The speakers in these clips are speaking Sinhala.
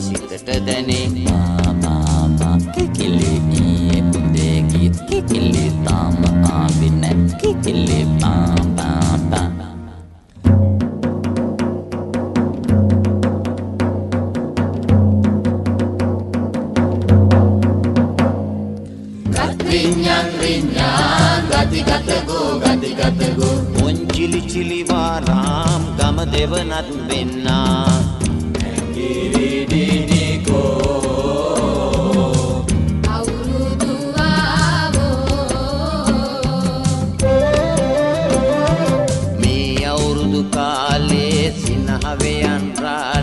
සිතට දැනේ. මාමාමා කිකිලි ඊයේ උදේ ගිය කිකිලි තාම ආවේ නැ කිකිලි පාපාපා මොංචිලි චිලිවාරාම් ගම දෙවනත් වෙන්නා Haveyan Raj.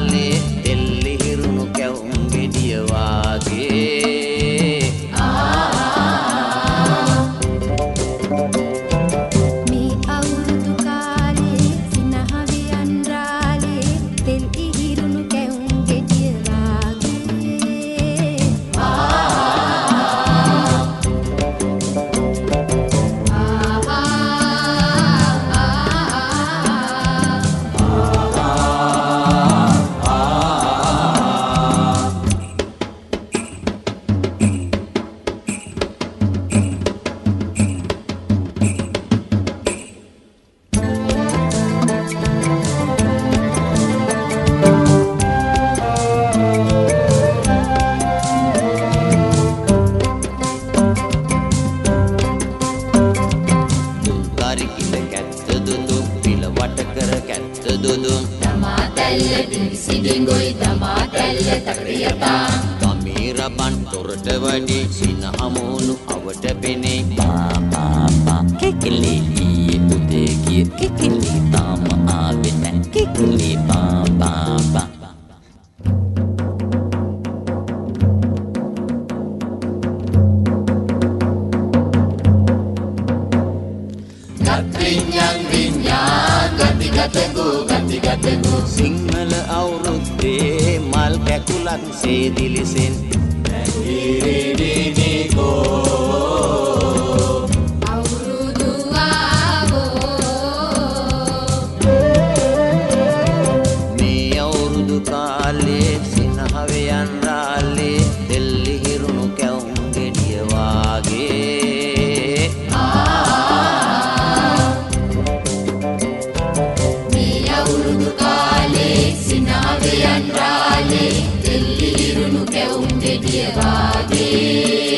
පිලවට කර කැත්ත දුදුම් ගමේ රබන් තොරට වඩි සිනහමෝනු අවට පෙනේ. පාපාපා කිකිලි ඊයේ උදේ ගිය කිකිලි තාම ආවේ නැ. කිකිලි පාපාපා සිංහල අවුරුද්දේ මල් කැකුලක් සේදිලිසෙන් අවුරුදු ඉදිරුණු පැවුම් දෙදිය වාගේ